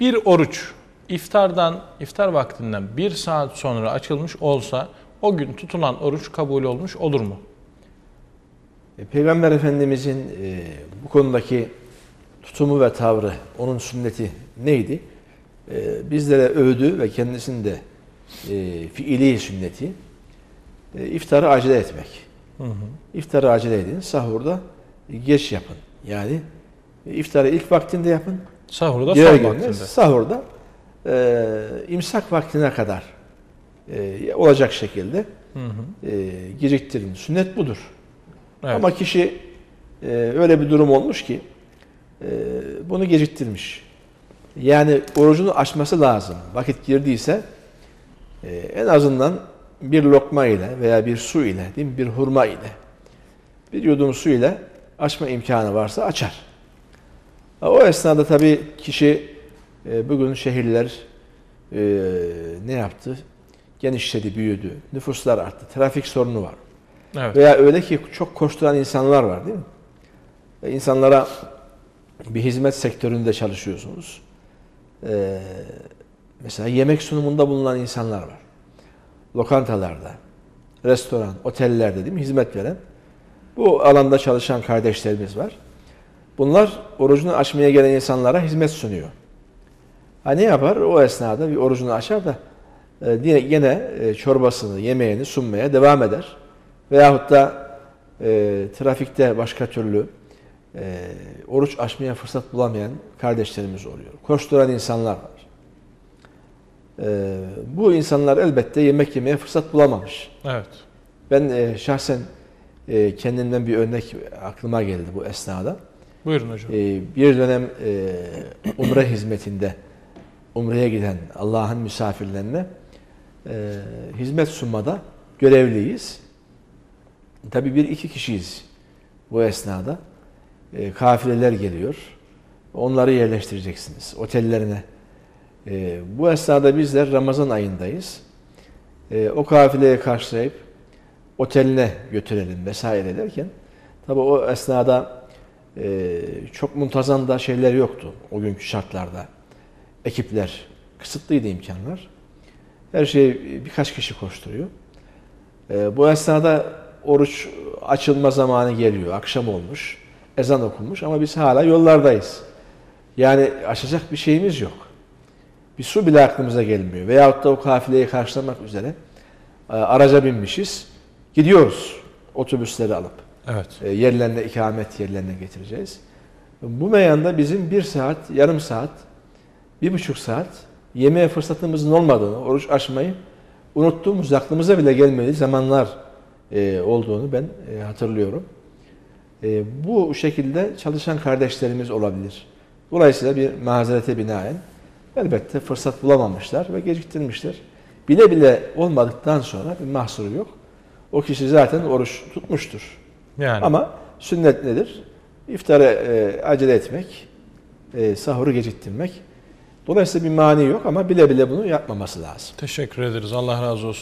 Bir oruç iftardan, iftar vaktinden bir saat sonra açılmış olsa o gün tutulan oruç kabul olmuş olur mu? E, Peygamber Efendimizin e, bu konudaki tutumu ve tavrı, onun sünneti neydi? E, bizlere övdü ve kendisinin de e, fiili sünneti e, iftarı acele etmek. Hı hı. İftarı acele edin, sahurda geç yapın. Yani e, iftarı ilk vaktinde yapın, Sahurda son vaktinde. sahurda e, imsak vaktine kadar e, olacak şekilde Hı hı. e, geciktirin. Sünnet budur. Evet. Ama kişi e, öyle bir durum olmuş ki e, bunu geciktirmiş. Yani orucunu açması lazım. Vakit girdiyse e, en azından bir lokma ile veya bir su ile, değil mi? bir hurma ile, bir yudum su ile açma imkanı varsa açar. O esnada tabii kişi e, bugün şehirler e, ne yaptı? Genişledi, büyüdü. Nüfuslar arttı. Trafik sorunu var. evet. Veya öyle ki çok koşturan insanlar var değil mi? Ve insanlara bir hizmet sektöründe çalışıyorsunuz. Ee, mesela yemek sunumunda bulunan insanlar var. Lokantalarda, restoran, otellerde değil mi? Hizmet veren. Bu alanda çalışan kardeşlerimiz var. Bunlar orucunu açmaya gelen insanlara hizmet sunuyor. Ha ne yapar? O esnada bir orucunu açar da e, yine, yine çorbasını, yemeğini sunmaya devam eder. Veyahut da e, trafikte başka türlü e, oruç açmaya fırsat bulamayan kardeşlerimiz oluyor. Koşturan insanlar var. E, bu insanlar elbette yemek yemeye fırsat bulamamış. Evet. Ben e, şahsen e, kendimden bir örnek aklıma geldi bu esnada. Buyurun hocam. E, bir dönem e, umre hizmetinde umreye giden Allah'ın misafirlerine e, hizmet sunmada görevliyiz. Tabii bir iki kişiyiz bu esnada. E, kafileler geliyor. Onları yerleştireceksiniz otellerine. E, bu esnada bizler Ramazan ayındayız. E, o kafileyi karşılayıp oteline götürelim vesaire derken tabii o esnada e, çok muntazam da şeyler yoktu o günkü şartlarda. Ekipler, kısıtlıydı imkanlar. Her şey birkaç kişi koşturuyor. E, bu esnada oruç açılma zamanı geliyor. Akşam olmuş. Ezan okunmuş ama biz hala yollardayız. Yani açacak bir şeyimiz yok. Bir su bile aklımıza gelmiyor. Veyahut da o kafileyi karşılamak üzere e, araca binmişiz. Gidiyoruz otobüsleri alıp. Evet. E, yerlerine, ikamet yerlerine getireceğiz. Bu meyanda bizim bir saat, yarım saat, bir buçuk saat yemeğe fırsatımızın olmadığını, oruç açmayı unuttuğumuz, aklımıza bile gelmediği zamanlar e, olduğunu ben e, hatırlıyorum. E, bu şekilde çalışan kardeşlerimiz olabilir. Dolayısıyla bir mazerete binaen elbette fırsat bulamamışlar ve geciktirmişler. Bile bile olmadıktan sonra bir mahsuru yok. O kişi zaten oruç tutmuştur. Yani Ama sünnet nedir? İftara e, acele etmek, e, sahuru geciktirmek. Dolayısıyla bir mani yok ama bile bile bunu yapmaması lazım. teşekkür ederiz. Allah razı olsun.